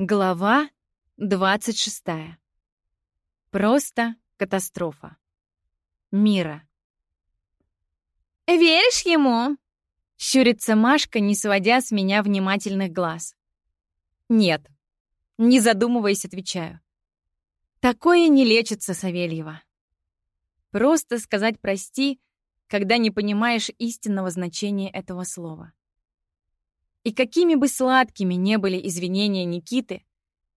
Глава 26. Просто катастрофа. Мира. «Веришь ему?» — щурится Машка, не сводя с меня внимательных глаз. «Нет», — не задумываясь, отвечаю. «Такое не лечится, Савельева. Просто сказать «прости», когда не понимаешь истинного значения этого слова. И какими бы сладкими не были извинения Никиты,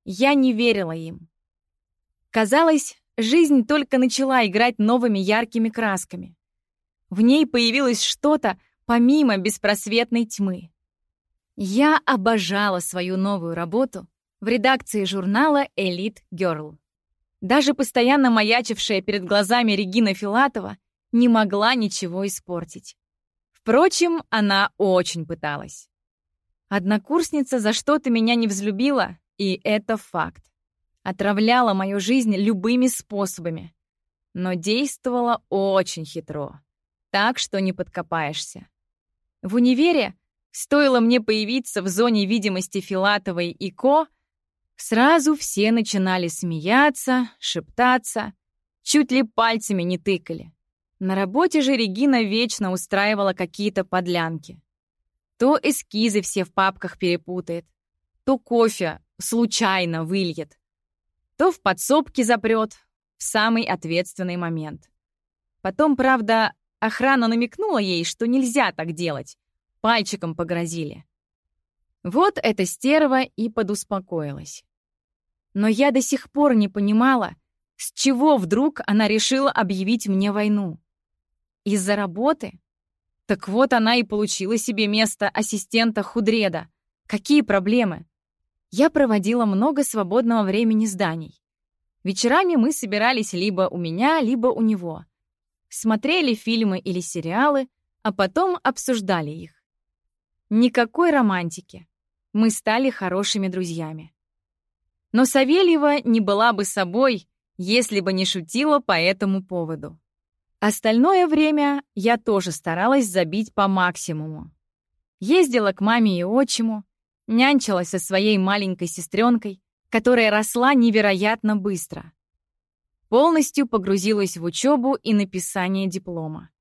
я не верила им. Казалось, жизнь только начала играть новыми яркими красками. В ней появилось что-то помимо беспросветной тьмы. Я обожала свою новую работу в редакции журнала «Элит Герл». Даже постоянно маячившая перед глазами Регина Филатова не могла ничего испортить. Впрочем, она очень пыталась. Однокурсница за что-то меня не взлюбила, и это факт. Отравляла мою жизнь любыми способами. Но действовала очень хитро. Так что не подкопаешься. В универе, стоило мне появиться в зоне видимости Филатовой и Ко, сразу все начинали смеяться, шептаться, чуть ли пальцами не тыкали. На работе же Регина вечно устраивала какие-то подлянки. То эскизы все в папках перепутает, то кофе случайно выльет, то в подсобке запрет в самый ответственный момент. Потом, правда, охрана намекнула ей, что нельзя так делать. Пальчиком погрозили. Вот эта стерва и подуспокоилась. Но я до сих пор не понимала, с чего вдруг она решила объявить мне войну. Из-за работы? Так вот она и получила себе место ассистента худреда. Какие проблемы? Я проводила много свободного времени с Даней. Вечерами мы собирались либо у меня, либо у него. Смотрели фильмы или сериалы, а потом обсуждали их. Никакой романтики. Мы стали хорошими друзьями. Но Савельева не была бы собой, если бы не шутила по этому поводу. Остальное время я тоже старалась забить по максимуму. Ездила к маме и отчиму, нянчилась со своей маленькой сестренкой, которая росла невероятно быстро. Полностью погрузилась в учебу и написание диплома.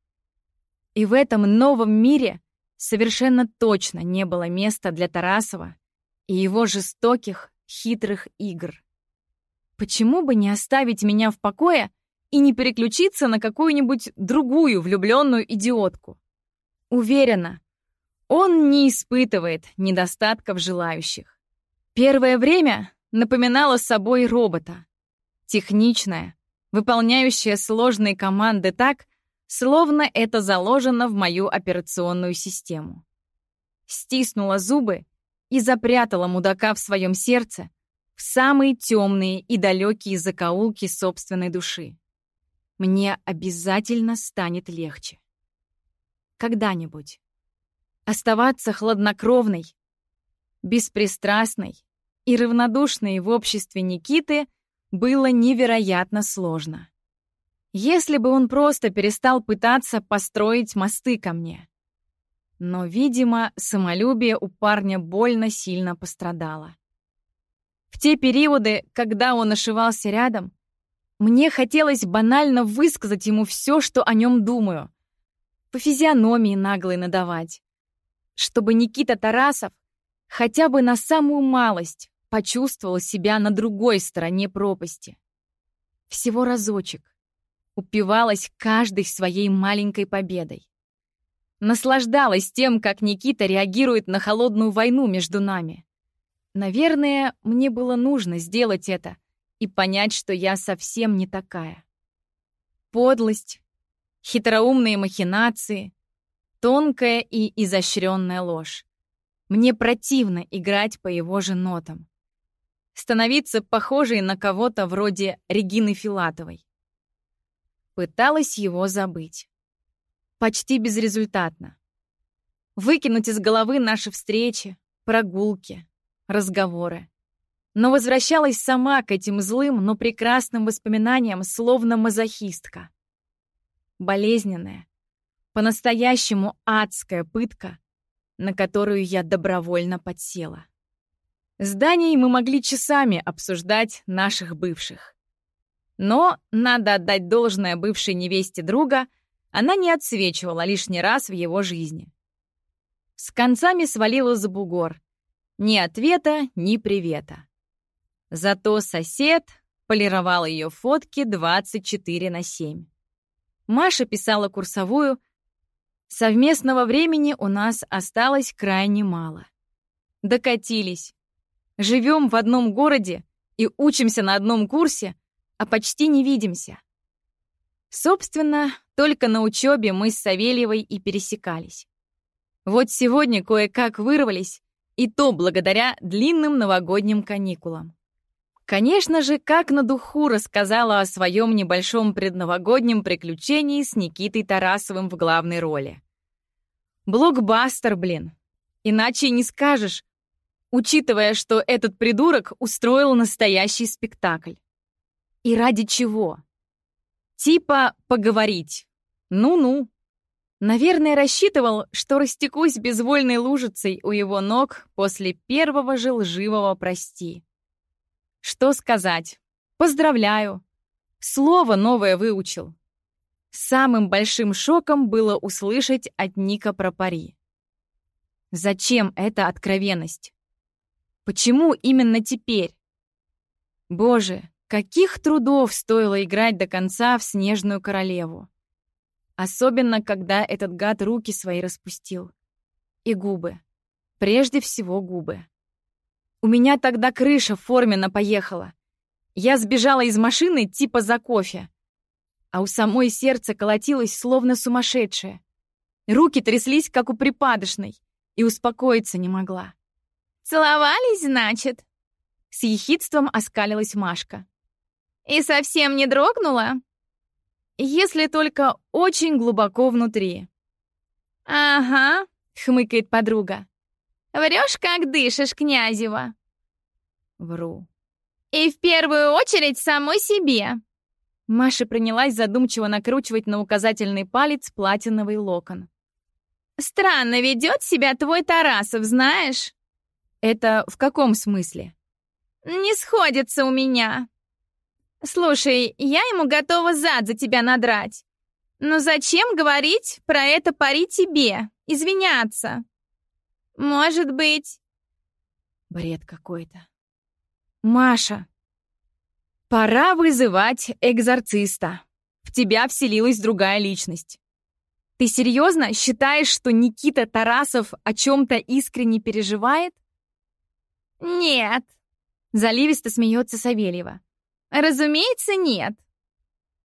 И в этом новом мире совершенно точно не было места для Тарасова и его жестоких, хитрых игр. Почему бы не оставить меня в покое и не переключиться на какую-нибудь другую влюбленную идиотку. Уверена, он не испытывает недостатков желающих. Первое время напоминало собой робота. Техничная, выполняющая сложные команды так, словно это заложено в мою операционную систему. Стиснула зубы и запрятала мудака в своем сердце в самые темные и далекие закоулки собственной души мне обязательно станет легче. Когда-нибудь. Оставаться хладнокровной, беспристрастной и равнодушной в обществе Никиты было невероятно сложно. Если бы он просто перестал пытаться построить мосты ко мне. Но, видимо, самолюбие у парня больно сильно пострадало. В те периоды, когда он ошивался рядом, мне хотелось банально высказать ему все, что о нем думаю. По физиономии наглой надавать. Чтобы Никита Тарасов хотя бы на самую малость почувствовал себя на другой стороне пропасти. Всего разочек. Упивалась каждой своей маленькой победой. Наслаждалась тем, как Никита реагирует на холодную войну между нами. Наверное, мне было нужно сделать это — и понять, что я совсем не такая. Подлость, хитроумные махинации, тонкая и изощренная ложь. Мне противно играть по его же нотам. Становиться похожей на кого-то вроде Регины Филатовой. Пыталась его забыть. Почти безрезультатно. Выкинуть из головы наши встречи, прогулки, разговоры но возвращалась сама к этим злым, но прекрасным воспоминаниям, словно мазохистка. Болезненная, по-настоящему адская пытка, на которую я добровольно подсела. С Даней мы могли часами обсуждать наших бывших. Но, надо отдать должное бывшей невесте друга, она не отсвечивала лишний раз в его жизни. С концами свалила за бугор. Ни ответа, ни привета. Зато сосед полировал ее фотки 24 на 7. Маша писала курсовую. Совместного времени у нас осталось крайне мало. Докатились. Живем в одном городе и учимся на одном курсе, а почти не видимся. Собственно, только на учебе мы с Савельевой и пересекались. Вот сегодня кое-как вырвались, и то благодаря длинным новогодним каникулам. Конечно же, как на духу рассказала о своем небольшом предновогоднем приключении с Никитой Тарасовым в главной роли. Блокбастер, блин. Иначе не скажешь, учитывая, что этот придурок устроил настоящий спектакль. И ради чего? Типа поговорить. Ну-ну. Наверное, рассчитывал, что растекусь безвольной лужицей у его ног после первого же лживого «прости». Что сказать? Поздравляю. Слово новое выучил. Самым большим шоком было услышать от Ника про пари. Зачем эта откровенность? Почему именно теперь? Боже, каких трудов стоило играть до конца в Снежную Королеву. Особенно, когда этот гад руки свои распустил. И губы. Прежде всего губы. У меня тогда крыша в форме поехала. Я сбежала из машины типа за кофе. А у самой сердце колотилось, словно сумасшедшее. Руки тряслись, как у припадочной, и успокоиться не могла. «Целовались, значит?» С ехидством оскалилась Машка. «И совсем не дрогнула?» «Если только очень глубоко внутри». «Ага», — хмыкает подруга. «Врешь, как дышишь, Князева?» Вру. «И в первую очередь самой себе». Маша принялась задумчиво накручивать на указательный палец платиновый локон. «Странно ведет себя твой Тарасов, знаешь?» Это в каком смысле? Не сходится у меня. Слушай, я ему готова зад за тебя надрать. Но зачем говорить про это пари тебе? Извиняться. Может быть... Бред какой-то. Маша, пора вызывать экзорциста. В тебя вселилась другая личность. Ты серьезно считаешь, что Никита Тарасов о чем-то искренне переживает? «Нет», — заливисто смеется Савельева. «Разумеется, нет.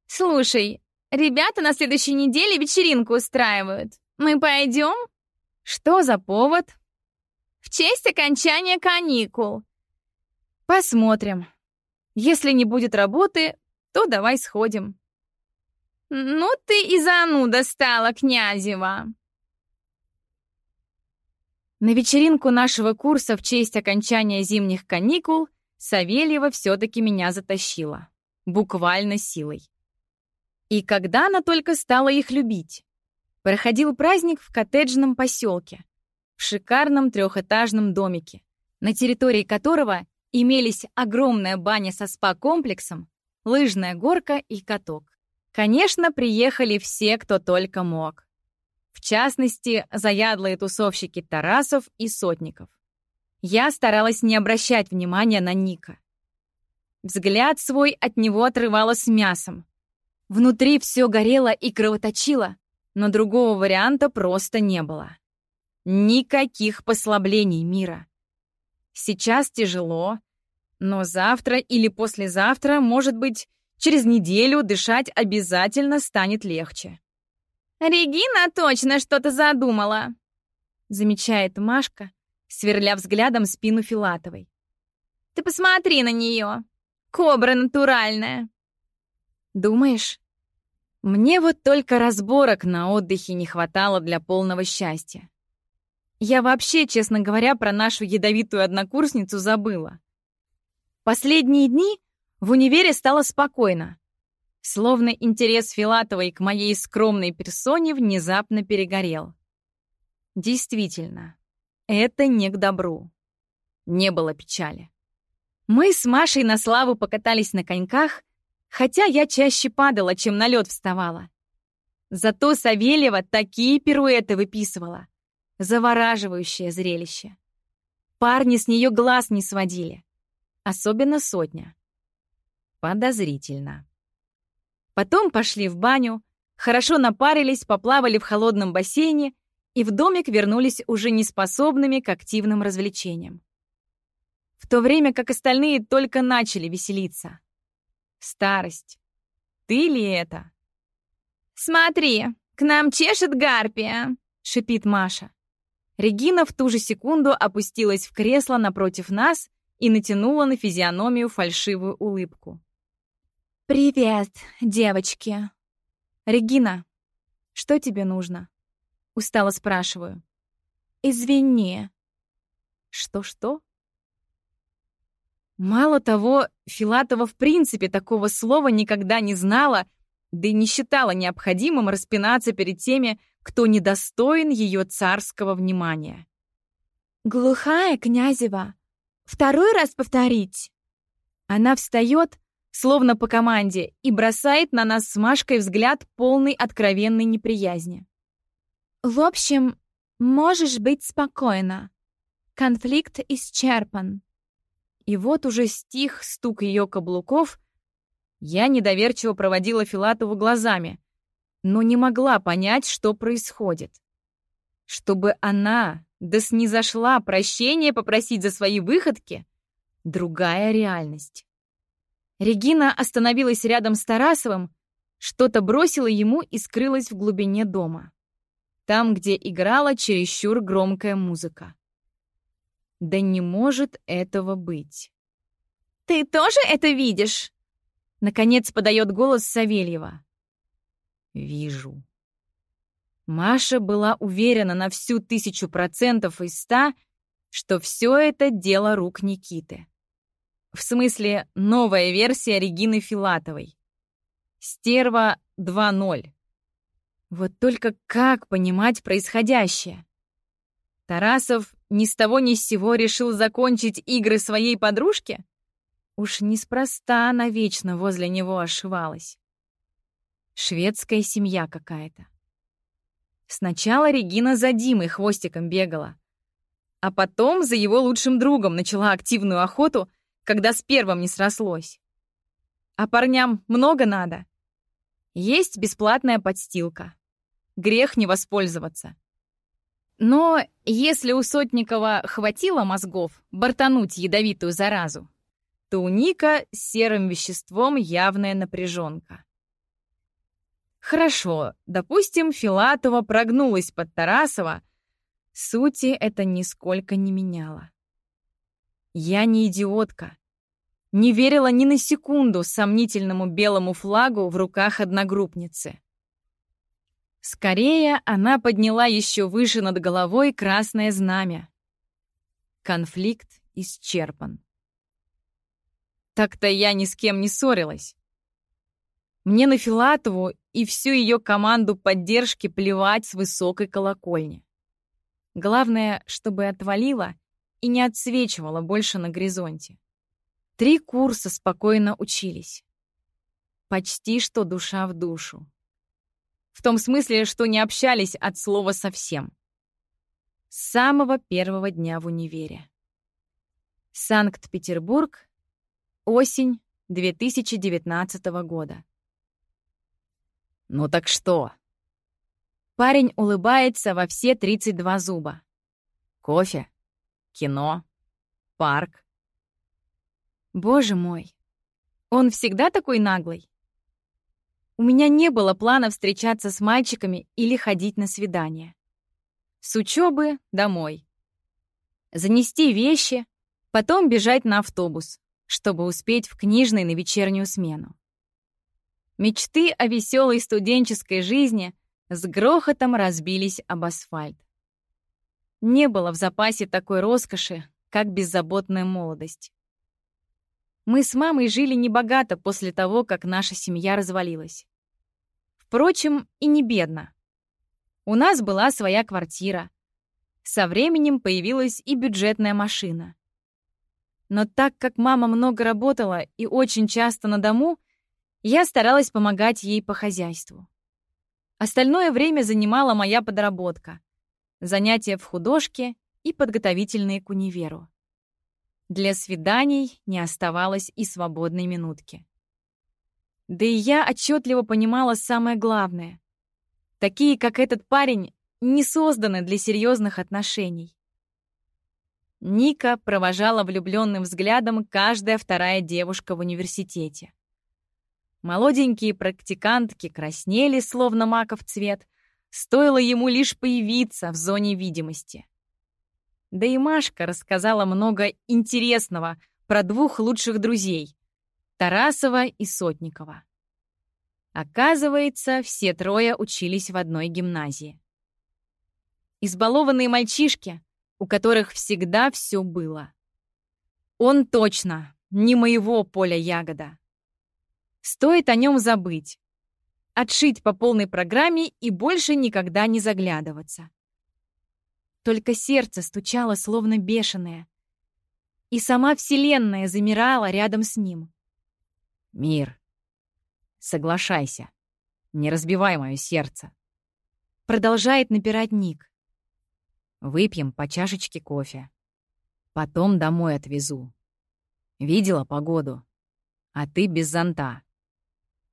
Слушай, ребята на следующей неделе вечеринку устраивают. Мы пойдем?» «Что за повод?» «В честь окончания каникул». «Посмотрим. Если не будет работы, то давай сходим». «Ну ты и зануда стала, Князева!» На вечеринку нашего курса в честь окончания зимних каникул Савельева все-таки меня затащила. Буквально силой. И когда она только стала их любить? Проходил праздник в коттеджном поселке, в шикарном трехэтажном домике, на территории которого имелись огромная баня со спа-комплексом, лыжная горка и каток. Конечно, приехали все, кто только мог. В частности, заядлые тусовщики Тарасов и Сотников. Я старалась не обращать внимания на Ника. Взгляд свой от него отрывала с мясом. Внутри все горело и кровоточило, но другого варианта просто не было. Никаких послаблений мира. Сейчас тяжело, но завтра или послезавтра, может быть, через неделю дышать обязательно станет легче. «Регина точно что-то задумала», — замечает Машка, сверля взглядом спину Филатовой. «Ты посмотри на нее. Кобра натуральная». «Думаешь?» Мне вот только разборок на отдыхе не хватало для полного счастья. Я вообще, честно говоря, про нашу ядовитую однокурсницу забыла. Последние дни в универе стало спокойно. Словно интерес Филатовой к моей скромной персоне внезапно перегорел. Действительно, это не к добру. не было печали. Мы с Машей на славу покатались на коньках, хотя я чаще падала, чем на лед вставала. Зато Савельева такие пируэты выписывала. Завораживающее зрелище. Парни с нее глаз не сводили. Особенно сотня. Подозрительно. Потом пошли в баню, хорошо напарились, поплавали в холодном бассейне и в домик вернулись уже неспособными к активным развлечениям. В то время как остальные только начали веселиться. Старость. Ты ли это? «Смотри, к нам чешет гарпия!» — шипит Маша. Регина в ту же секунду опустилась в кресло напротив нас и натянула на физиономию фальшивую улыбку. «Привет, девочки!» «Регина, что тебе нужно?» Устало спрашиваю. «Извини». «Что-что?» Мало того, Филатова в принципе такого слова никогда не знала, да и не считала необходимым распинаться перед теми, кто недостоин ее царского внимания. «Глухая, Князева! Второй раз повторить?» Она встает, словно по команде, и бросает на нас с Машкой взгляд полный откровенной неприязни. «В общем, можешь быть спокойна. Конфликт исчерпан». И вот уже стих стук ее каблуков. Я недоверчиво проводила Филатову глазами, но не могла понять, что происходит. Чтобы она да снизошла прощения попросить за свои выходки — другая реальность. Регина остановилась рядом с Тарасовым, что-то бросила ему и скрылась в глубине дома. Там, где играла чересчур громкая музыка. Да не может этого быть. «Ты тоже это видишь?» Наконец подает голос Савельева. «Вижу». Маша была уверена на всю тысячу процентов из ста, что все это дело рук Никиты. В смысле, новая версия Регины Филатовой. Стерва 2.0. Вот только как понимать происходящее? Тарасов ни с того ни с сего решил закончить игры своей подружки? Уж неспроста она вечно возле него ошивалась. Шведская семья какая-то. Сначала Регина за Димой хвостиком бегала, а потом за его лучшим другом начала активную охоту когда с первым не срослось. А парням много надо. Есть бесплатная подстилка. Грех не воспользоваться. Но если у Сотникова хватило мозгов бортануть ядовитую заразу, то у Ника с серым веществом явная напряженка. Хорошо, допустим, Филатова прогнулась под Тарасова, сути это нисколько не меняло. Я не идиотка. Не верила ни на секунду сомнительному белому флагу в руках одногруппницы. Скорее, она подняла еще выше над головой красное знамя. Конфликт исчерпан. Так-то я ни с кем не ссорилась. Мне на Филатову и всю ее команду поддержки плевать с высокой колокольни. Главное, чтобы отвалила и не отсвечивала больше на горизонте. Три курса спокойно учились. Почти что душа в душу. В том смысле, что не общались от слова совсем. С самого первого дня в универе. Санкт-Петербург, осень 2019 года. «Ну так что?» Парень улыбается во все 32 зуба. «Кофе?» кино, парк. Боже мой, он всегда такой наглый? У меня не было плана встречаться с мальчиками или ходить на свидания. С учебы домой. Занести вещи, потом бежать на автобус, чтобы успеть в книжной на вечернюю смену. Мечты о веселой студенческой жизни с грохотом разбились об асфальт. Не было в запасе такой роскоши, как беззаботная молодость. Мы с мамой жили небогато после того, как наша семья развалилась. Впрочем, и не бедно. У нас была своя квартира. Со временем появилась и бюджетная машина. Но так как мама много работала и очень часто на дому, я старалась помогать ей по хозяйству. Остальное время занимала моя подработка, занятия в художке и подготовительные к универу. Для свиданий не оставалось и свободной минутки. Да и я отчетливо понимала самое главное. Такие, как этот парень, не созданы для серьезных отношений. Ника провожала влюбленным взглядом каждая вторая девушка в университете. Молоденькие практикантки краснели, словно маков цвет, стоило ему лишь появиться в зоне видимости. Да и Машка рассказала много интересного про двух лучших друзей — Тарасова и Сотникова. Оказывается, все трое учились в одной гимназии. Избалованные мальчишки, у которых всегда все было. Он точно не моего поля ягода. Стоит о нем забыть, отшить по полной программе и больше никогда не заглядываться. Только сердце стучало словно бешеное. И сама Вселенная замирала рядом с ним. «Мир, соглашайся. Не разбивай мое сердце». Продолжает напирать Ник. «Выпьем по чашечке кофе. Потом домой отвезу. Видела погоду? А ты без зонта».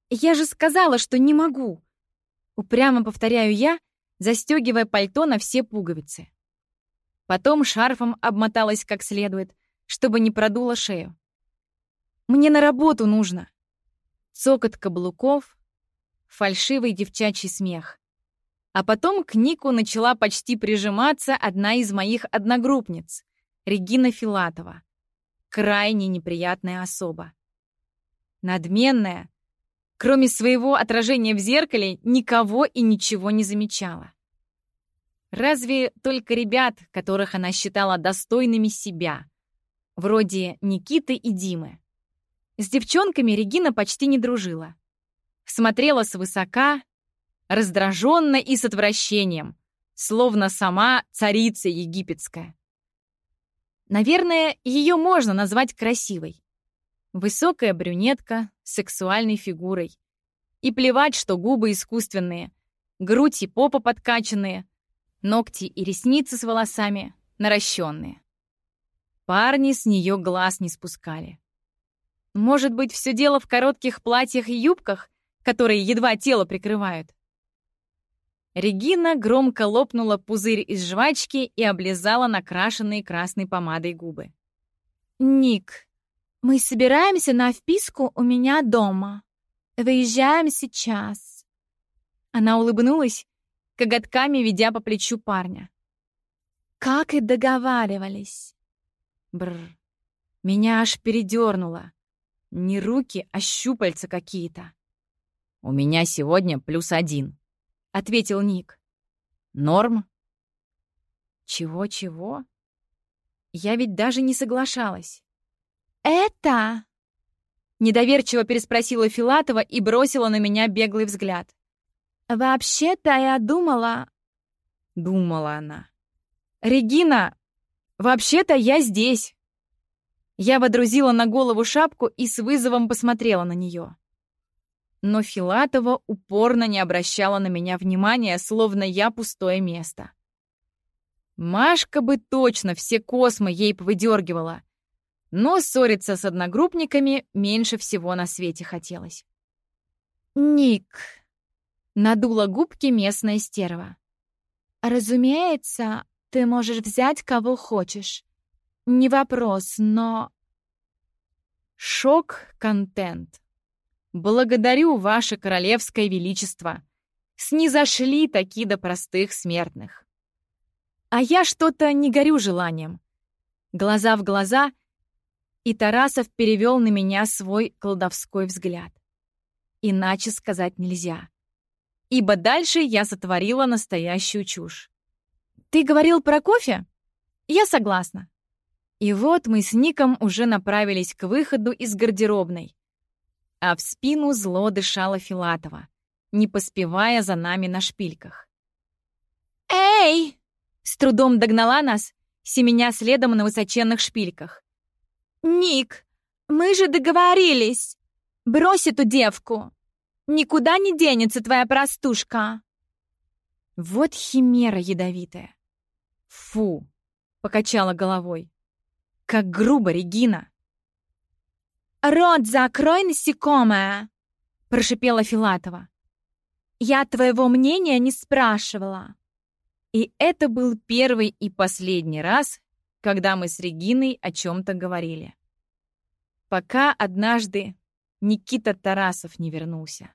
«Я же сказала, что не могу!» Упрямо повторяю я, застегивая пальто на все пуговицы. Потом шарфом обмоталась как следует, чтобы не продуло шею. «Мне на работу нужно!» Цокот каблуков, фальшивый девчачий смех. А потом к Нику начала почти прижиматься одна из моих одногруппниц, Регина Филатова. Крайне неприятная особа. Надменная, кроме своего отражения в зеркале, никого и ничего не замечала. Разве только ребят, которых она считала достойными себя, вроде Никиты и Димы. С девчонками Регина почти не дружила. Смотрела свысока, раздраженно и с отвращением, словно сама царица египетская. Наверное, ее можно назвать красивой. Высокая брюнетка с сексуальной фигурой. И плевать, что губы искусственные, грудь и попа подкачанные, Ногти и ресницы с волосами наращенные. Парни с нее глаз не спускали. Может быть, все дело в коротких платьях и юбках, которые едва тело прикрывают? Регина громко лопнула пузырь из жвачки и облизала накрашенные красной помадой губы. «Ник, мы собираемся на вписку у меня дома. Выезжаем сейчас». Она улыбнулась коготками ведя по плечу парня. «Как и договаривались!» Бр. Меня аж передернуло. Не руки, а щупальца какие-то. «У меня сегодня плюс один», — ответил Ник. «Норм?» «Чего-чего?» Я ведь даже не соглашалась. «Это...» Недоверчиво переспросила Филатова и бросила на меня беглый взгляд. «Вообще-то я думала...» Думала она. «Регина, вообще-то я здесь!» Я водрузила на голову шапку и с вызовом посмотрела на нее. Но Филатова упорно не обращала на меня внимания, словно я пустое место. Машка бы точно все космы ей повыдергивала, но ссориться с одногруппниками меньше всего на свете хотелось. «Ник», Надула губки местная стерва. «Разумеется, ты можешь взять кого хочешь. Не вопрос, но...» Шок-контент. Благодарю, ваше королевское величество. Снизошли таки до простых смертных. А я что-то не горю желанием. Глаза в глаза, и Тарасов перевел на меня свой колдовской взгляд. Иначе сказать нельзя ибо дальше я сотворила настоящую чушь. «Ты говорил про кофе?» «Я согласна». И вот мы с Ником уже направились к выходу из гардеробной. А в спину зло дышала Филатова, не поспевая за нами на шпильках. «Эй!» С трудом догнала нас, семеня следом на высоченных шпильках. «Ник, мы же договорились. Брось эту девку. Никуда не денется твоя простушка». Вот химера ядовитая. Фу, покачала головой. Как грубо, Регина. «Рот закрой, насекомое!» — прошипела Филатова. «Я твоего мнения не спрашивала». И это был первый и последний раз, когда мы с Региной о чем-то говорили. Пока однажды Никита Тарасов не вернулся.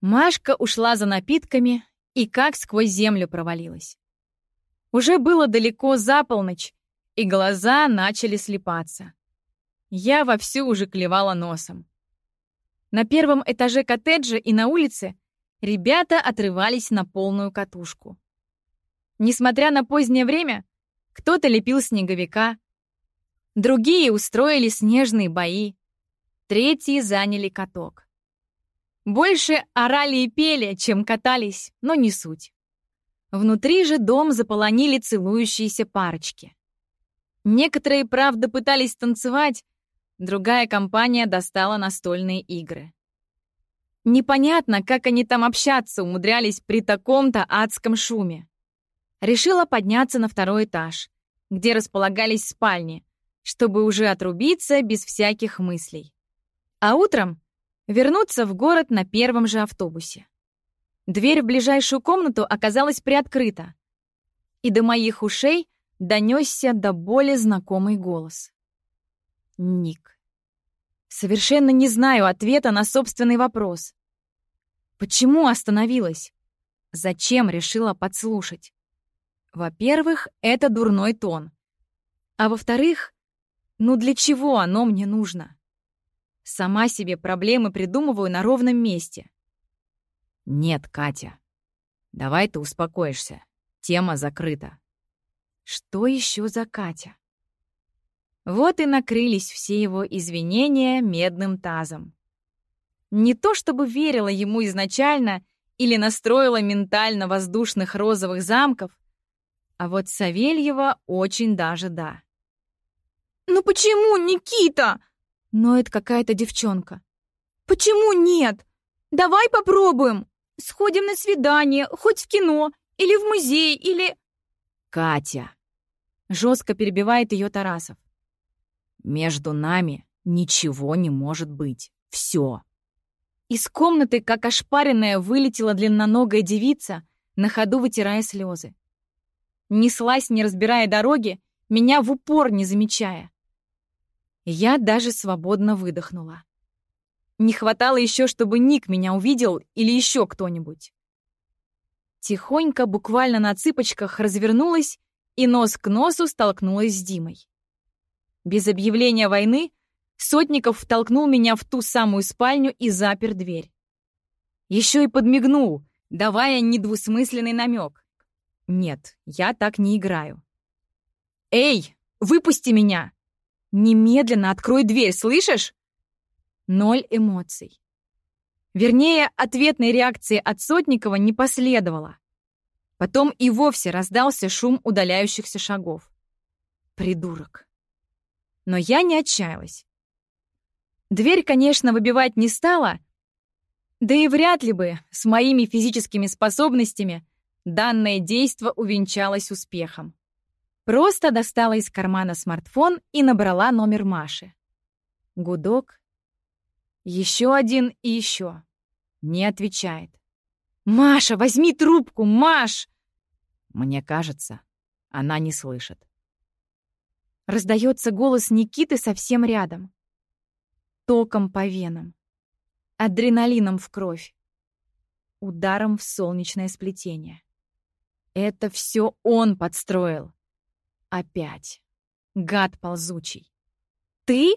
Машка ушла за напитками и как сквозь землю провалилась. Уже было далеко за полночь, и глаза начали слепаться. Я вовсю уже клевала носом. На первом этаже коттеджа и на улице ребята отрывались на полную катушку. Несмотря на позднее время, кто-то лепил снеговика, другие устроили снежные бои, третьи заняли каток. Больше орали и пели, чем катались, но не суть. Внутри же дом заполонили целующиеся парочки. Некоторые, правда, пытались танцевать, Другая компания достала настольные игры. Непонятно, как они там общаться умудрялись при таком-то адском шуме. Решила подняться на второй этаж, где располагались спальни, чтобы уже отрубиться без всяких мыслей. А утром вернуться в город на первом же автобусе. Дверь в ближайшую комнату оказалась приоткрыта, и до моих ушей донесся до боли знакомый голос. Ник. Совершенно не знаю ответа на собственный вопрос. Почему остановилась? Зачем решила подслушать? Во-первых, это дурной тон. А во-вторых, ну для чего оно мне нужно? Сама себе проблемы придумываю на ровном месте. Нет, Катя. Давай ты успокоишься. Тема закрыта. Что еще за Катя? Вот и накрылись все его извинения медным тазом. Не то чтобы верила ему изначально или настроила ментально воздушных розовых замков, а вот Савельева очень даже да. «Ну почему, Никита?» Но это какая-то девчонка. «Почему нет? Давай попробуем. Сходим на свидание, хоть в кино, или в музей, или...» «Катя!» Жестко перебивает ее Тарасов. Между нами ничего не может быть. Все. Из комнаты, как ошпаренная, вылетела длинноногая девица, на ходу вытирая слезы. Неслась, не разбирая дороги, меня в упор не замечая. Я даже свободно выдохнула. Не хватало еще, чтобы Ник меня увидел или еще кто-нибудь. Тихонько, буквально на цыпочках, развернулась и нос к носу столкнулась с Димой. Без объявления войны Сотников втолкнул меня в ту самую спальню и запер дверь. Еще и подмигнул, давая недвусмысленный намек. Нет, я так не играю. «Эй, выпусти меня! Немедленно открой дверь, слышишь?» Ноль эмоций. Вернее, ответной реакции от Сотникова не последовало. Потом и вовсе раздался шум удаляющихся шагов. Придурок но я не отчаялась. Дверь, конечно, выбивать не стала, да и вряд ли бы с моими физическими способностями данное действо увенчалось успехом. Просто достала из кармана смартфон и набрала номер Маши. Гудок. Еще один и еще. Не отвечает. «Маша, возьми трубку, Маш!» Мне кажется, она не слышит. Раздается голос Никиты совсем рядом. Током по венам. Адреналином в кровь. Ударом в солнечное сплетение. Это все он подстроил. Опять. Гад ползучий. «Ты?»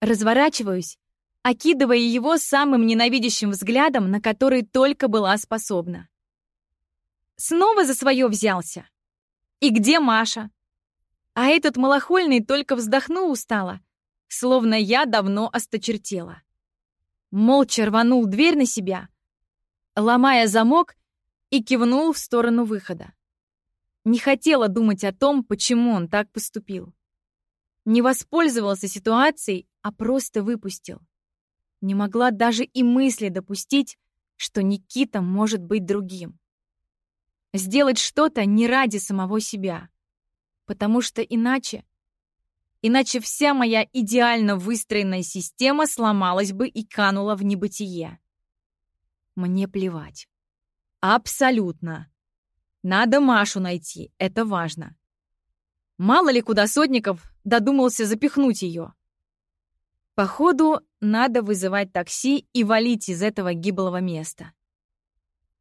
Разворачиваюсь, окидывая его самым ненавидящим взглядом, на который только была способна. Снова за свое взялся. И где Маша? А этот малохольный только вздохнул устало, словно я давно осточертела. Молча рванул дверь на себя, ломая замок и кивнул в сторону выхода. Не хотела думать о том, почему он так поступил. Не воспользовался ситуацией, а просто выпустил. Не могла даже и мысли допустить, что Никита может быть другим. Сделать что-то не ради самого себя, потому что иначе... Иначе вся моя идеально выстроенная система сломалась бы и канула в небытие. Мне плевать. Абсолютно. Надо Машу найти, это важно. Мало ли куда Сотников додумался запихнуть ее. Походу, надо вызывать такси и валить из этого гиблого места.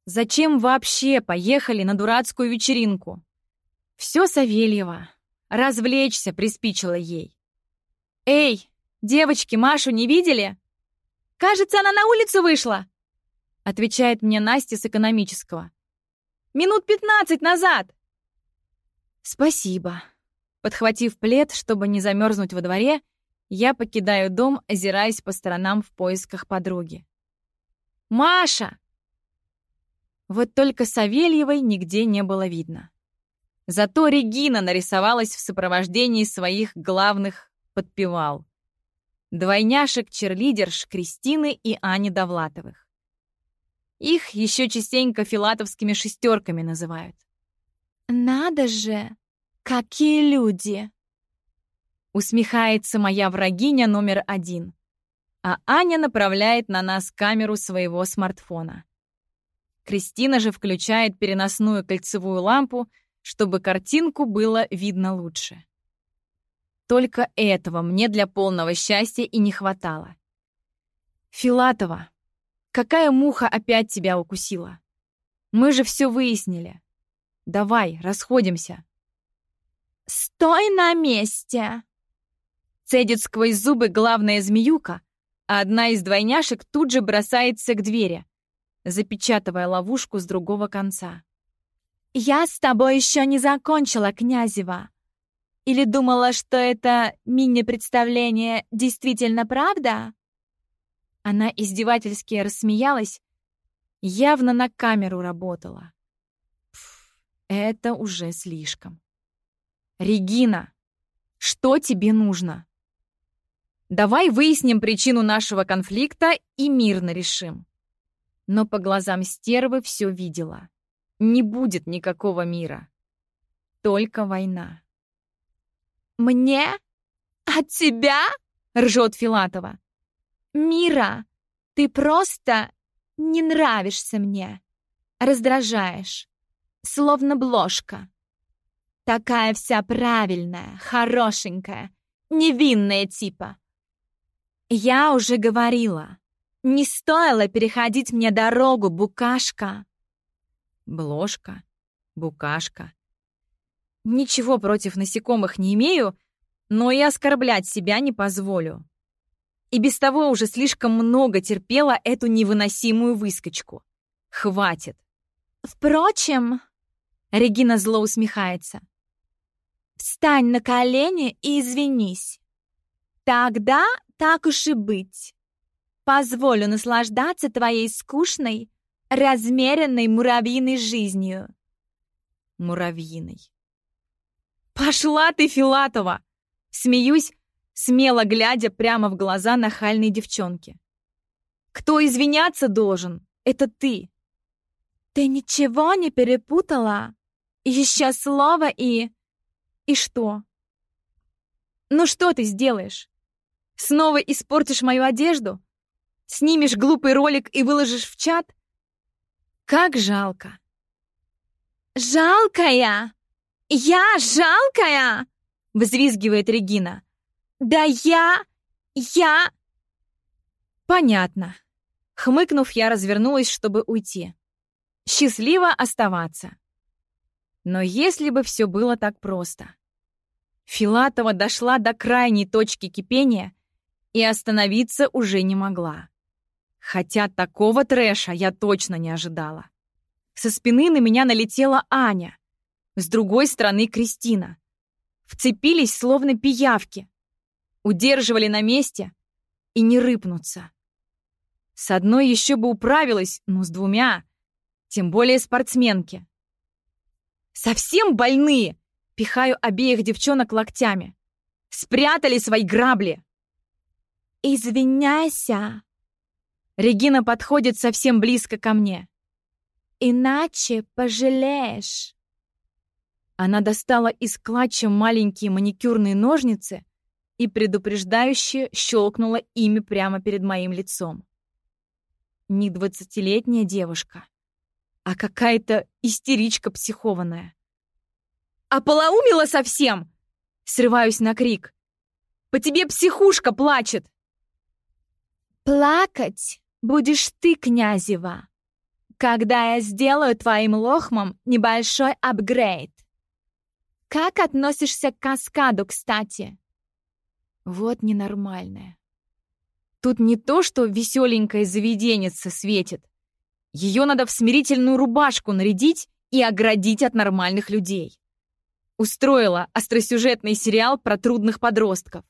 Зачем вообще поехали на дурацкую вечеринку? Все Савельева. Развлечься приспичило ей. «Эй, девочки, Машу не видели?» «Кажется, она на улицу вышла!» Отвечает мне Настя с экономического. «Минут пятнадцать назад!» «Спасибо». Подхватив плед, чтобы не замерзнуть во дворе, я покидаю дом, озираясь по сторонам в поисках подруги. «Маша!» Вот только Савельевой нигде не было видно. Зато Регина нарисовалась в сопровождении своих главных подпевал. Двойняшек-черлидерш Кристины и Ани Довлатовых. Их еще частенько филатовскими шестерками называют. «Надо же! Какие люди!» Усмехается моя врагиня номер один. А Аня направляет на нас камеру своего смартфона. Кристина же включает переносную кольцевую лампу, чтобы картинку было видно лучше. Только этого мне для полного счастья и не хватало. «Филатова, какая муха опять тебя укусила? Мы же все выяснили. Давай, расходимся». «Стой на месте!» Цедит сквозь зубы главная змеюка, а одна из двойняшек тут же бросается к двери, запечатывая ловушку с другого конца. «Я с тобой еще не закончила, Князева. Или думала, что это мини-представление действительно правда?» Она издевательски рассмеялась, явно на камеру работала. Пф, это уже слишком. «Регина, что тебе нужно?» Давай выясним причину нашего конфликта и мирно решим. Но по глазам стервы все видела. Не будет никакого мира. Только война. «Мне? От тебя?» — ржет Филатова. «Мира, ты просто не нравишься мне. Раздражаешь. Словно бложка. Такая вся правильная, хорошенькая, невинная типа. «Я уже говорила. Не стоило переходить мне дорогу, букашка!» Бложка, букашка. Ничего против насекомых не имею, но и оскорблять себя не позволю. И без того уже слишком много терпела эту невыносимую выскочку. Хватит. Впрочем, Регина зло усмехается. Встань на колени и извинись. Тогда так уж и быть. Позволю наслаждаться твоей скучной, размеренной муравьиной жизнью. Муравьиной. Пошла ты, Филатова! Смеюсь, смело глядя прямо в глаза нахальной девчонки. Кто извиняться должен, это ты. Ты ничего не перепутала? Еще слово и... И что? Ну что ты сделаешь? Снова испортишь мою одежду? Снимешь глупый ролик и выложишь в чат? Как жалко. «Жалкая! Я жалкая!» — взвизгивает Регина. «Да я... я...» «Понятно». Хмыкнув, я развернулась, чтобы уйти. Счастливо оставаться. Но если бы все было так просто. Филатова дошла до крайней точки кипения и остановиться уже не могла. Хотя такого трэша я точно не ожидала. Со спины на меня налетела Аня, с другой стороны Кристина. Вцепились, словно пиявки. Удерживали на месте и не рыпнуться. С одной еще бы управилась, но с двумя, тем более спортсменки. «Совсем больные!» — пихаю обеих девчонок локтями. Спрятали свои грабли!» «Извиняйся, Регина подходит совсем близко ко мне. иначе пожалеешь». Она достала из клатча маленькие маникюрные ножницы и предупреждающе щелкнула ими прямо перед моим лицом. Не двадцатилетняя девушка, а какая-то истеричка психованная. «Ополоумила совсем!» Срываюсь на крик. «По тебе психушка плачет!» «Плакать будешь ты, Князева, когда я сделаю твоим лохмам небольшой апгрейд. Как относишься к каскаду, кстати?» Вот ненормальная. Тут не то, что веселенькая заведенница светит. Ее надо в смирительную рубашку нарядить и оградить от нормальных людей. Устроила остросюжетный сериал про трудных подростков.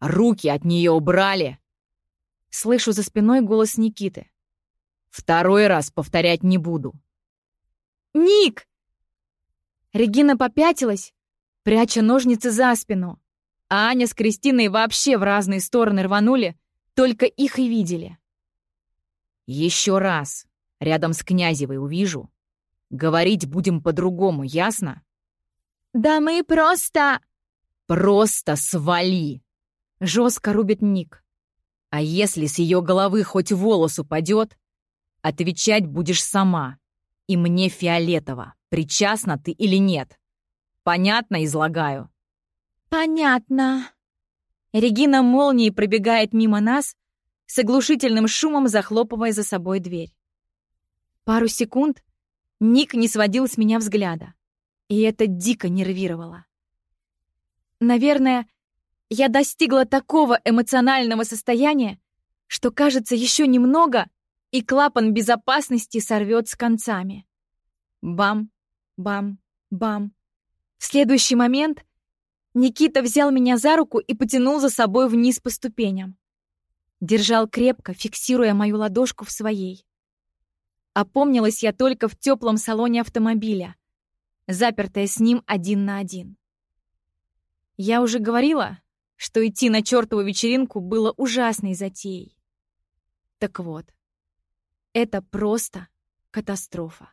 «Руки от нее убрали!» Слышу за спиной голос Никиты. «Второй раз повторять не буду». «Ник!» Регина попятилась, пряча ножницы за спину. А Аня с Кристиной вообще в разные стороны рванули, только их и видели. «Еще раз рядом с Князевой увижу. Говорить будем по-другому, ясно?» «Да мы просто...» «Просто свали!» — жестко рубит Ник. «А если с ее головы хоть волос упадет, отвечать будешь сама. И мне фиолетово, причастна ты или нет. Понятно излагаю?» «Понятно». Регина молнией пробегает мимо нас, с оглушительным шумом захлопывая за собой дверь. Пару секунд Ник не сводил с меня взгляда, и это дико нервировало. Наверное, я достигла такого эмоционального состояния, что, кажется, еще немного, и клапан безопасности сорвет с концами. Бам, бам, бам. В следующий момент Никита взял меня за руку и потянул за собой вниз по ступеням. Держал крепко, фиксируя мою ладошку в своей. Опомнилась я только в теплом салоне автомобиля, запертая с ним один на один. Я уже говорила, что идти на чертову вечеринку было ужасной затеей. Так вот, это просто катастрофа.